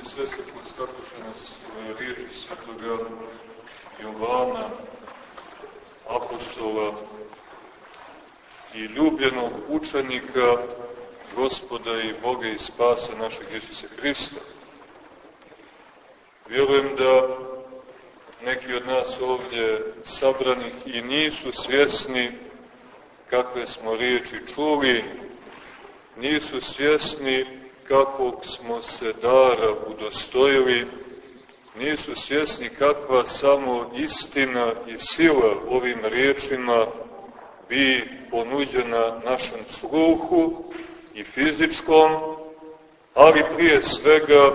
i sestre, postakuše nas riječi svetoga Jovana, apostola i ljubljenog učenika gospoda i Boga i spasa našeg Isusa Hrista. Vjerujem da neki od nas ovdje sabranih i nisu svjesni kakve smo riječi čuli, nisu svjesni kakvog smo se dara udostojili, nisu svjesni kakva samo istina i sila ovim riječima bi ponuđena našem sluhu i fizičkom, ali prije svega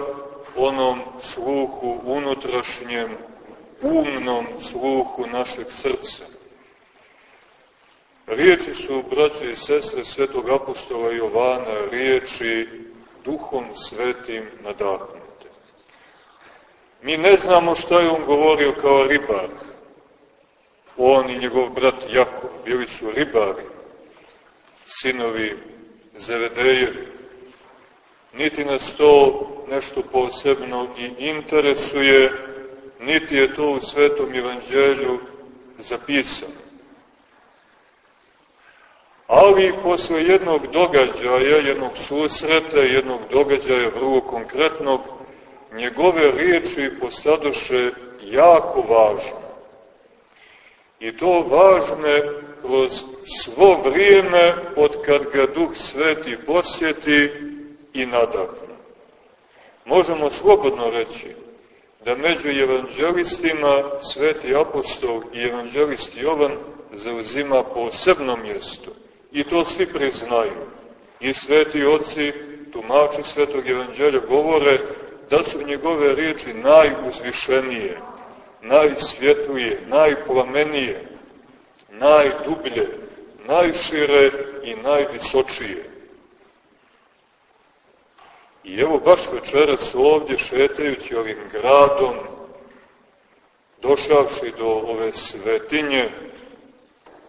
onom sluhu unutrašnjem, umnom sluhu našeg srca. Riječi su, braće i sestre, svetog apostola Jovana, riječi duhom svetim nadahnute. Mi ne znamo šta je on govorio kao ribar. On i njegov brat Jakov bili su ribari, sinovi Zevedejevi. Niti nas to nešto posebno i interesuje, niti je to u Svetom Evanđelju zapisano. Ali posle jednog događaja, jednog susreta, jednog događaja vrlo konkretnog, njegove riječi postadoše jako važne. I to važne kroz svo vrijeme od kad ga Duh Sveti posjeti i nadahne. Možemo slobodno reći da među evanđelistima Sveti Apostol i evanđelist Jovan zauzima posebno mjesto I to svi priznaju. I sveti oci, tumači svetog evanđelja, govore da su njegove riječi najuzvišenije, najsvjetlije, najplamenije, najdublje, najšire i najvisočije. I evo baš večeras ovdje šetajući ovim gradom, došavši do ove svetinje,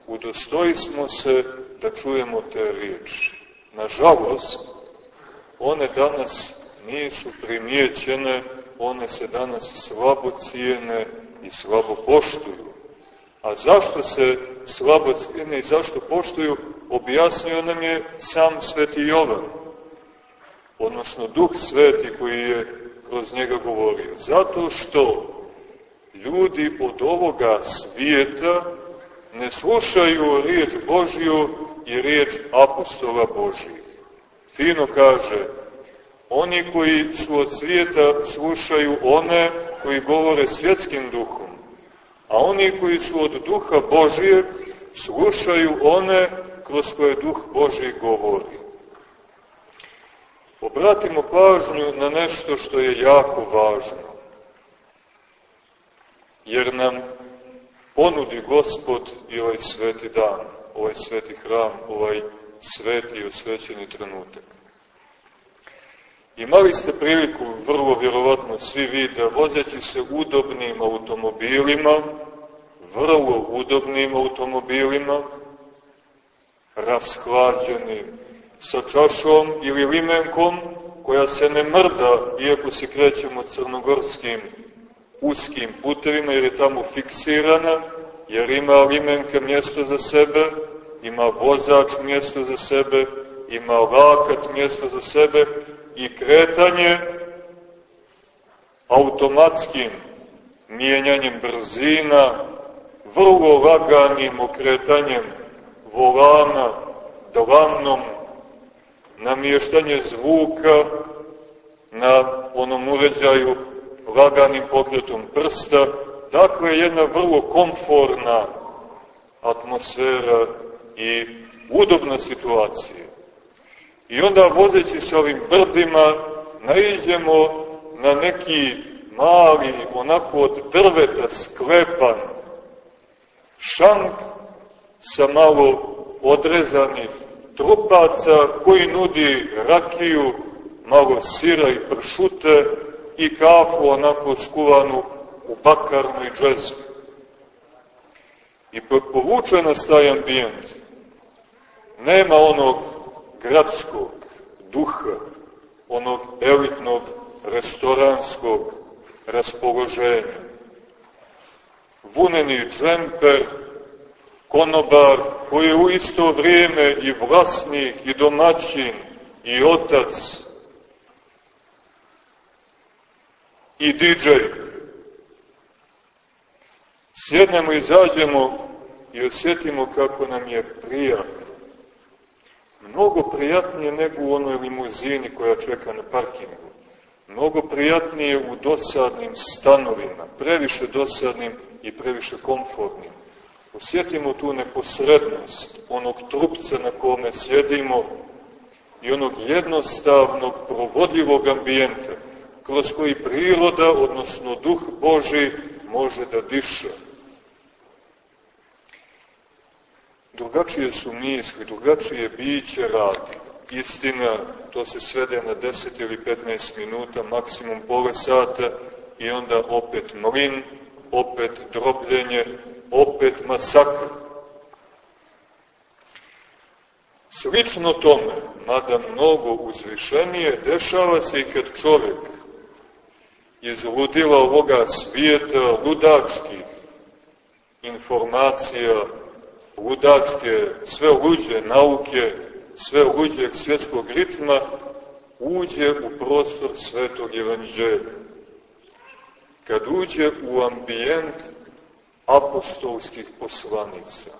udostoji smo se da čujemo te riječi. Nažalost, one danas nisu primijećene, one se danas slabo cijene i slabo poštuju. A zašto se slabo cijene i zašto poštuju, objasnio nam je sam sveti Jovan, odnosno Duh Sveti koji je kroz njega govorio. Zato što ljudi od ovoga svijeta ne slušaju riječ Božju i riječ apostola Božih. Fino kaže, oni koji su od svijeta slušaju one koji govore svjetskim duhom, a oni koji su od duha Božijeg slušaju one kroz koje duh Božiji govori. Obratimo pažnju na nešto što je jako važno, jer nam ponudi Gospod i ovaj sveti dan, ovaj sveti hram, ovaj sveti i osvećeni trenutak. Imali ste priliku, vrlo vjerovatno svi vi, da vozeći se udobnim automobilima, vrlo udobnim automobilima, rashlađenim, sa čašom ili limenkom, koja se ne mrda, iako se krećemo crnogorskim uskim putevima, jer je tamo fiksirana, jer ima limenka mjesto za sebe, ima vozač mjesto za sebe, ima lakat mjesto za sebe i kretanje automatskim mijenjanjem brzina, vrlo laganim okretanjem volana, dlanom, namještanje zvuka na onom uređaju laganim pokretom prsta, dakle jedna vrlo komforna atmosfera i udobna situacija. I onda vozeći se ovim brdima naiđemo na neki mali, onako od drveta sklepan šank sa malo odrezanih trupaca koji nudi rakiju, malo sira i pršute i kafu onako skuvanu u bakarnu i džezu. I povuče nas taj ambijent. Nema onog gradskog duha, onog elitnog restoranskog raspoloženja. Vuneni džemper, konobar koji u isto vrijeme i vlasnik i domaćin i otac i diđej. Sjednemo i zađemo i osjetimo kako nam je prijatno. Mnogo prijatnije nego u onoj limuzini koja čeka na parkingu. Mnogo prijatnije u dosadnim stanovima, previše dosadnim i previše komfortnim. Osjetimo tu neposrednost onog trupca na kome sjedimo i onog jednostavnog, provodljivog ambijenta kroz koji priroda, odnosno duh Boži, može da diše. Drugačije su misli, drugačije biće radi. Istina, to se svede na 10 ili 15 minuta, maksimum pola sata, i onda opet mlin, opet drobljenje, opet masakr. Slično tome, mada mnogo uzvišenije, dešava se i kad čovjek iz ludila ovoga svijeta, ludačkih informacija, ludačke, sve luđe nauke, sve luđeg svjetskog ritma, uđe u prostor svetog evanđelja. Kad uđe u ambijent apostolskih poslanica.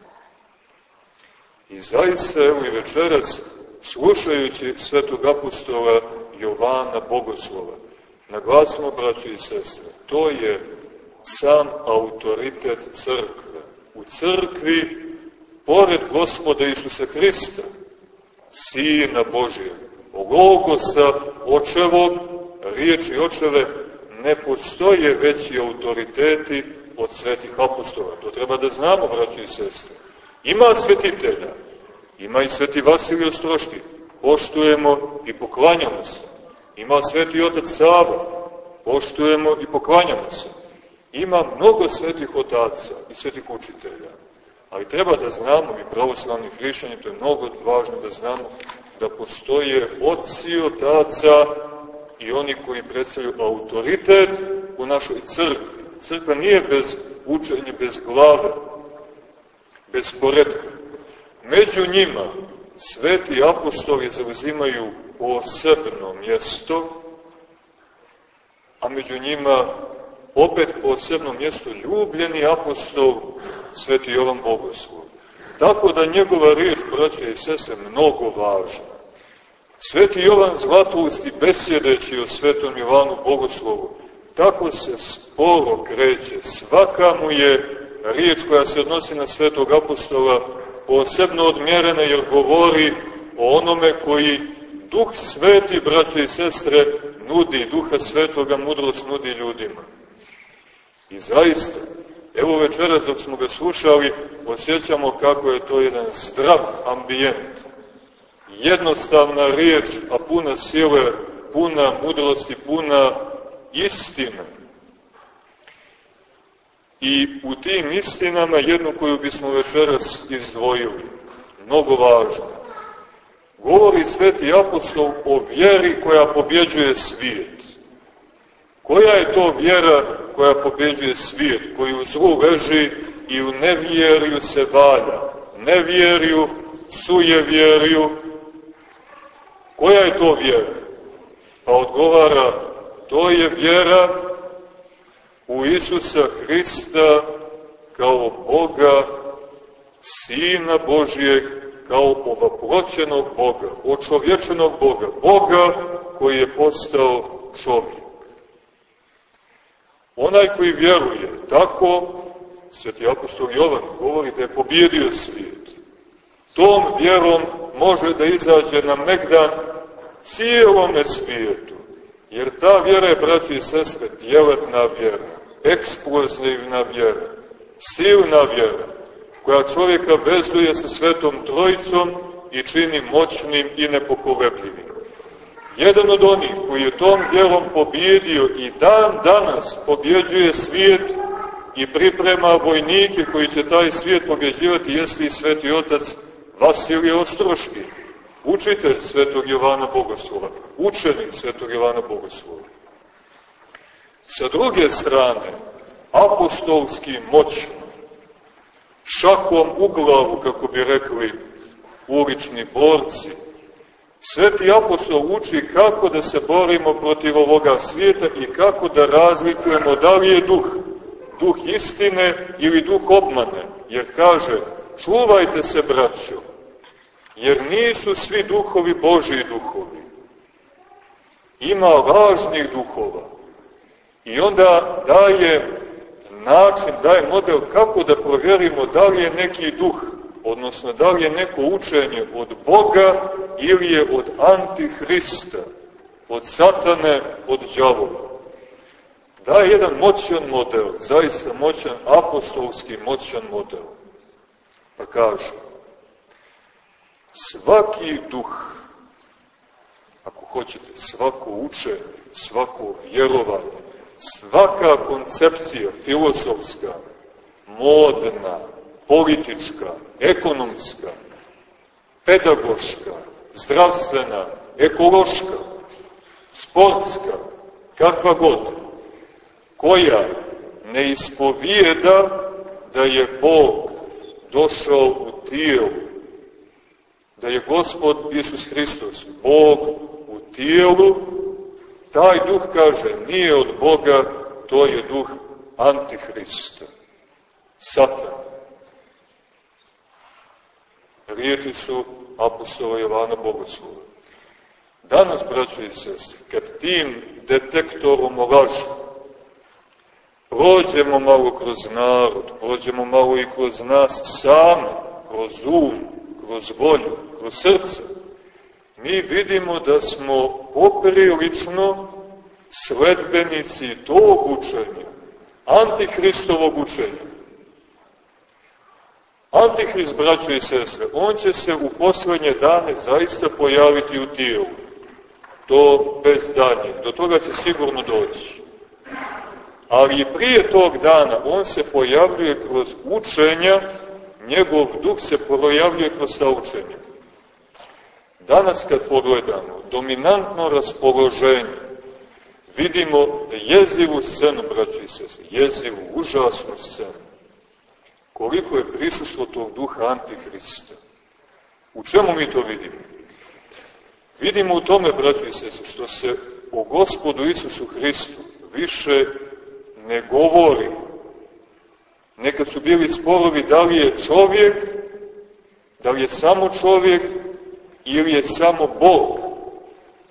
I zaista, evo i večeras, slušajući svetog apostola Jovana Bogoslova, naglasimo, braći i sestre, to je sam autoritet crkve. U crkvi, pored gospoda Isusa Hrista, Sina Božije, Logosa, očevog, riječi očeve, ne postoje veći autoriteti od svetih apostola. To treba da znamo, braći i sestre. Ima svetitelja, ima i sveti Vasilij Ostroški, poštujemo i poklanjamo se. Ima sveti otac Sava, poštujemo i poklanjamo se. Ima mnogo svetih otaca i svetih učitelja. Ali treba da znamo, i pravoslavni hrišćani, to je mnogo važno da znamo, da postoje oci otaca i oni koji predstavljaju autoritet u našoj crkvi. Crkva nije bez učenja, bez glave, bez poredka. Među njima sveti apostoli zauzimaju posebno mjesto, a među njima opet posebno mjesto ljubljeni apostol sveti Jovan Bogoslov. Tako da njegova riječ, braće i sese, mnogo važna. Sveti Jovan Zlatusti, besjedeći o svetom Jovanu Bogoslovu, tako se sporo kreće. Svaka mu je riječ koja se odnosi na svetog apostola posebno odmjerena jer govori o onome koji duh sveti, braće i sestre, nudi, duha svetoga mudrost nudi ljudima. I zaista, evo večeras dok smo ga slušali, osjećamo kako je to jedan zdrav ambijent. Jednostavna riječ, a puna sile, puna mudrosti, puna istina. I u tim istinama jednu koju bismo večeras izdvojili, mnogo važno, govori sveti apostol o vjeri koja pobjeđuje svijet. Koja je to vjera koja pobjeđuje svijet, koji u zlu leži i u nevjeriju se valja? Nevjeriju, sujevjeriju. Koja je to vjera? Pa odgovara, to je vjera u Isusa Hrista kao Boga, Sina Božijeg, kao ovaploćenog Boga, očovječenog Boga, Boga koji je postao čovjek. Onaj koji vjeruje tako, sveti apostol Jovan govori da je pobjedio svijet. Tom vjerom može da izađe na megdan cijelome svijetu. Jer ta vjera je, braći i sestre, djeletna vjera, eksplozivna vjera, silna vjera, koja čovjeka vezuje sa svetom trojicom i čini moćnim i nepokolebljivim. Jedan od onih koji je tom djelom pobjedio i dan danas pobjeđuje svijet i priprema vojnike koji će taj svijet pobjeđivati, jeste i sveti otac Vasilije Ostroški, učitelj svetog Jovana Bogoslova, učenik svetog Jovana Bogoslova. Sa druge strane, apostolski moćno, šakom u glavu, kako bi rekli ulični borci, Sveti apostol uči kako da se borimo protiv ovoga svijeta i kako da razlikujemo da li je duh, duh istine ili duh obmane. Jer kaže, čuvajte se, braćo, jer nisu svi duhovi Božiji duhovi. Ima lažnih duhova. I onda daje način, daje model kako da provjerimo da li je neki duh odnosno da li je neko učenje od Boga ili je od Antihrista, od satane, od džavola. Da je jedan moćan model, zaista moćan, apostolski moćan model. Pa kaže, svaki duh, ako hoćete, svako učenje, svako vjerovanje, svaka koncepcija filosofska, modna, politička, ekonomska, pedagoška, zdravstvena, ekološka, sportska, kakva god, koja ne ispovijeda da je Bog došao u tijelu, da je Gospod Isus Hristos, Bog u tijelu, taj duh kaže nije od Boga, to je duh Antihrista, Satan. Riječi su apostola Jovana Bogoslova. Danas, braćo i sestri, kad tim detektorom lažu, prođemo malo kroz narod, prođemo malo i kroz nas sami, kroz um, kroz volju, kroz srce, mi vidimo da smo poprilično sledbenici tog učenja, antihristovog učenja. Antihrist, braćo i sestre, on će se u poslednje dane zaista pojaviti u tijelu. To bez danje. Do toga će sigurno doći. Ali prije tog dana on se pojavljuje kroz učenja, njegov duh se pojavljuje kroz saučenje. Danas kad pogledamo dominantno raspoloženje, vidimo jezivu scenu, braći sese, jezivu, užasnu scenu koliko je prisustvo tog duha Antihrista. U čemu mi to vidimo? Vidimo u tome, braći i sese, što se o gospodu Isusu Hristu više ne govori. Nekad su bili sporovi da li je čovjek, da li je samo čovjek ili je samo Bog.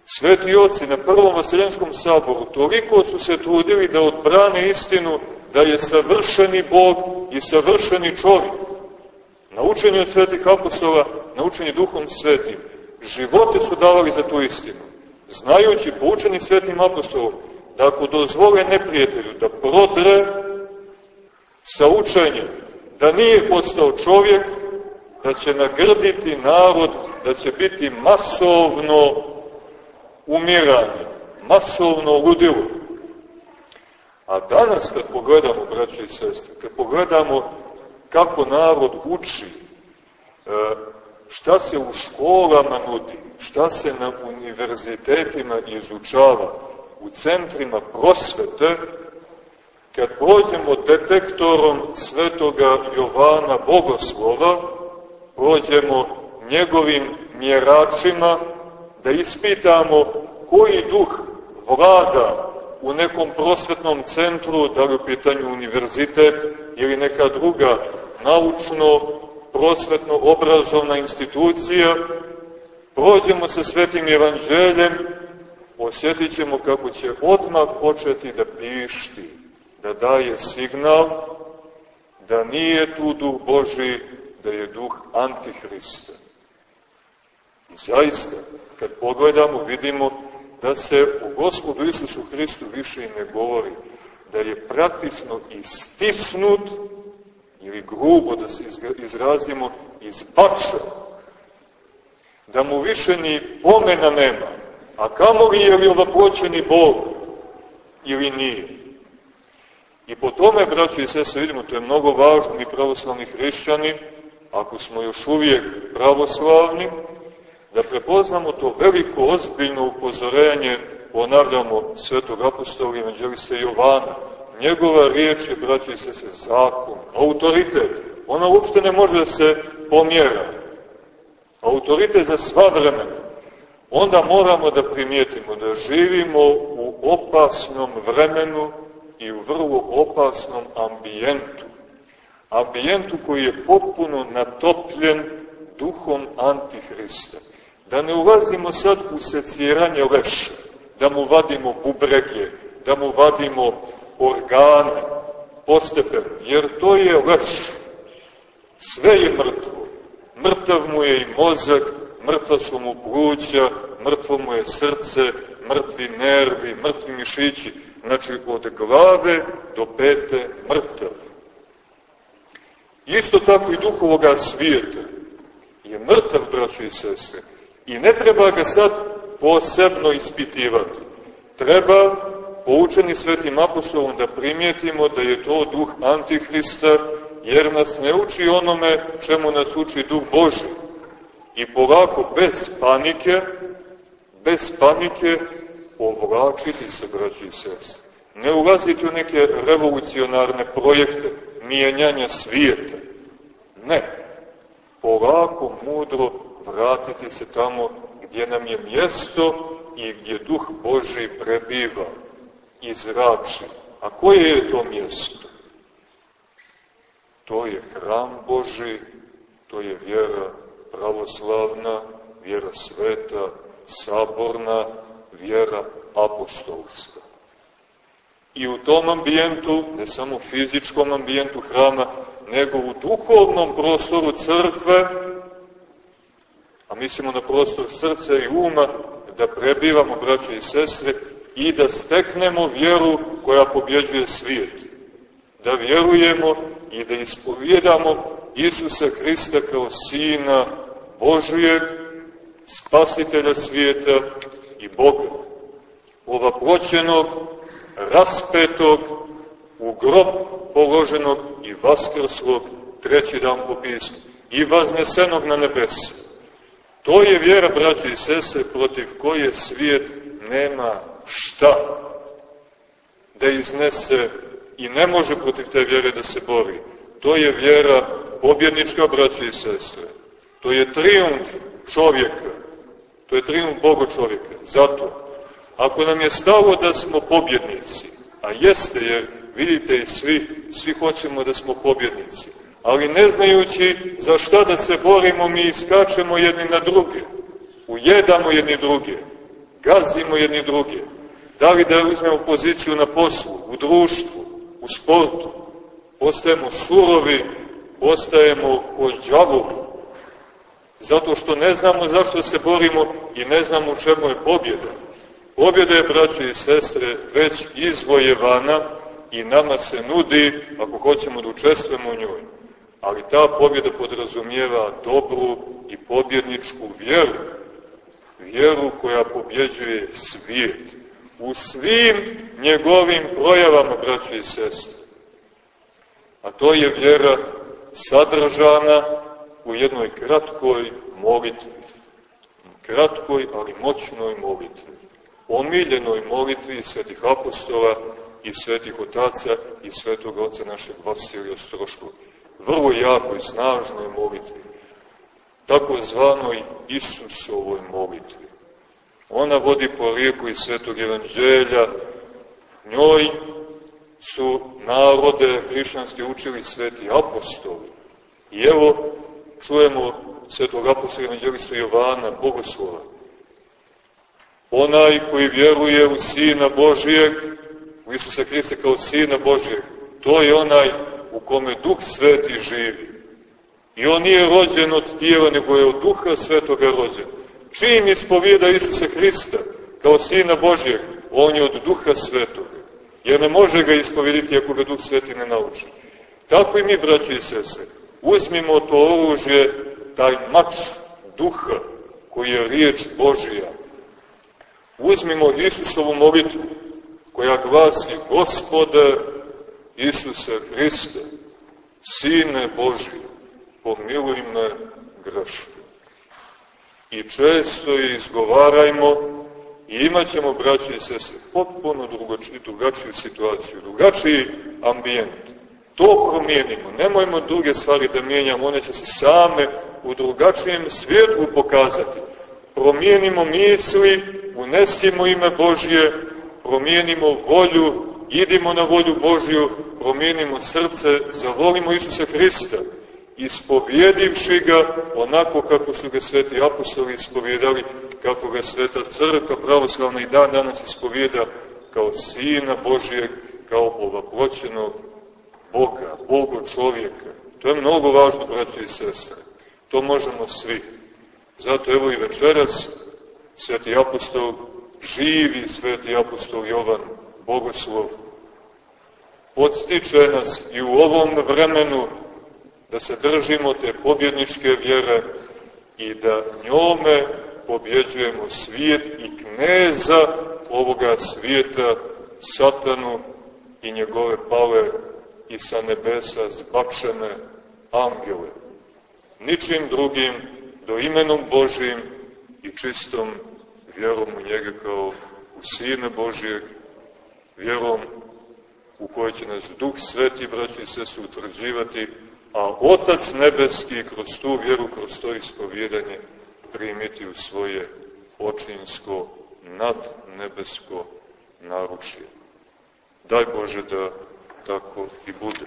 Sveti oci na Prvom Vaseljenskom saboru toliko su se trudili da odbrane istinu da je savršeni Bog i savršeni čovjek. Naučeni od svetih apostola, naučeni duhom svetim. Živote su davali za tu istinu. Znajući, poučeni svetim apostolom, da ako dozvole neprijatelju da prodre sa učenjem, da nije postao čovjek, da će nagrditi narod, da će biti masovno umiranje, masovno ludilo. A danas kad pogledamo, braće i sestre, kad pogledamo kako narod uči, e, šta se u školama nudi, šta se na univerzitetima izučava, u centrima prosvete, kad prođemo detektorom svetoga Jovana Bogoslova, prođemo njegovim mjeračima, da ispitamo koji duh vlada u nekom prosvetnom centru, da li u pitanju univerzitet ili neka druga naučno, prosvetno obrazovna institucija, prođemo sa svetim evanđeljem, osjetit ćemo kako će odmah početi da pišti, da daje signal da nije tu duh Boži, da je duh Antihrista. I zaista, kad pogledamo, vidimo da se u Gospodu Isusu Hristu više i ne govori, da je praktično istisnut, ili grubo da se izrazimo, izbačen, da mu više ni pomena nema, a kamo li je li ovaproćeni Bog ili nije. I po tome, braćo i sese, vidimo, to je mnogo važno, mi pravoslavni hrišćani, ako smo još uvijek pravoslavni, da prepoznamo to veliko ozbiljno upozorenje ponavljamo svetog apostola evanđelista Jovana. Njegova riječ je, braći i se, zakon, autoritet. Ona uopšte ne može da se pomjera. Autoritet za sva vremena. Onda moramo da primijetimo da živimo u opasnom vremenu i u vrlo opasnom ambijentu. Ambijentu koji je potpuno natopljen duhom Antihrista. Da ne ulazimo sad u seciranje leša, da mu vadimo bubrege, da mu vadimo organe, postepeno, jer to je leš. Sve je mrtvo. Mrtav mu je i mozak, mrtva su mu pluća, mrtvo mu je srce, mrtvi nervi, mrtvi mišići, znači od glave do pete mrtav. Isto tako i duh ovoga svijeta je mrtav, braćo i sestre, i ne treba ga sad posebno ispitivati. Treba, poučeni svetim apostolom, da primijetimo da je to duh Antihrista, jer nas ne uči onome čemu nas uči duh Boži. I polako, bez panike, bez panike, povlačiti se, braći i sestre. Ne ulaziti u neke revolucionarne projekte, mijenjanja svijeta. Ne. Polako, mudro vratiti se tamo gdje nam je mjesto i gdje duh Boži prebiva i zrači. A koje je to mjesto? To je hram Boži, to je vjera pravoslavna, vjera sveta, saborna, vjera apostolska. I u tom ambijentu, ne samo fizičkom ambijentu hrama, nego u duhovnom prostoru crkve, a mislimo na prostor srca i uma, da prebivamo, braće i sestre, i da steknemo vjeru koja pobjeđuje svijet. Da vjerujemo i da ispovjedamo Isusa Hrista kao Sina Božujeg, Spasitelja svijeta i Boga. Ova proćenog, raspetog, u grob položenog i vaskrslog treći dan po pismu i vaznesenog na nebesa. To je vjera, braći i sese, protiv koje svijet nema šta da iznese i ne može protiv te vjere da se bori. To je vjera pobjednička, braći i sestre. To je triumf čovjeka. To je triumf Boga čovjeka. Zato, ako nam je stalo da smo pobjednici, a jeste jer vidite i svi, svi hoćemo da smo pobjednici, ali ne znajući za šta da se borimo, mi iskačemo jedni na druge, ujedamo jedni druge, gazimo jedni druge, da li da uzmemo poziciju na poslu, u društvu, u sportu, postajemo surovi, postajemo kod džavovi, zato što ne znamo zašto se borimo i ne znamo u čemu je pobjeda. Pobjeda je, braće i sestre, već izvojevana i nama se nudi, ako hoćemo da učestvujemo u njoj. Ali ta pobjeda podrazumijeva dobru i pobjedničku vjeru. Vjeru koja pobjeđuje svijet. U svim njegovim projavama, braće i sestre. A to je vjera sadržana u jednoj kratkoj molitvi. Kratkoj, ali moćnoj molitvi omiljenoj molitvi svetih apostola i svetih otaca i svetog oca našeg Vasilija Stroškog. Vrlo jako i snažnoj molitvi, tako zvanoj Isusovoj molitvi. Ona vodi po lijeku iz svetog evanđelja, njoj su narode hrišćanske učili sveti apostoli. I evo čujemo svetog apostola evanđelista Jovana, Bogoslova, Onaj koji vjeruje u Sina Božijeg, u Isusa Hrista kao Sina Božijeg, to je onaj u kome Duh Sveti živi. I on nije rođen od tijela, nego je od Duha Svetoga rođen. Čim ispovijeda Isusa Hrista kao Sina Božijeg, on je od Duha Svetoga. Jer ne može ga ispovediti ako ga Duh Sveti ne nauči. Tako i mi, braći i sese, uzmimo to oružje, taj mač Duha, koji je riječ Božija, Uzmimo Isusovu molitvu koja glasi Gospode Isuse Hriste, Sine Boži, pomiluj me grešku. I često je izgovarajmo i imat ćemo, braći i sese, potpuno drugačiju, drugačiju situaciju, drugačiji ambijent. To promijenimo, nemojmo druge stvari da mijenjamo, one će se same u drugačijem svijetlu pokazati. Promijenimo misli, unesimo ime Božje, promijenimo volju, idimo na volju Božju, promijenimo srce, zavolimo Isusa Hrista, ispovjedivši ga onako kako su ga sveti apostoli ispovjedali, kako ga sveta crkva pravoslavna i dan danas ispovjeda kao Sina Božijeg, kao ovaploćenog Boga, Bogo čovjeka. To je mnogo važno, braće i sestre. To možemo svi. Zato evo i večeras sveti apostol, živi sveti apostol Jovan, Bogoslov, podstiče nas i u ovom vremenu da se držimo te pobjedničke vjere i da njome pobjeđujemo svijet i kneza ovoga svijeta, satanu i njegove pale i sa nebesa zbačene angele. Ničim drugim do imenom Božim i čistom vjerom u njega kao u Sine Božijeg, vjerom u kojoj će nas Duh Sveti, braći i sese, utvrđivati, a Otac Nebeski kroz tu vjeru, kroz to ispovjedanje primiti u svoje očinsko, nadnebesko naručje. Daj Bože da tako i bude.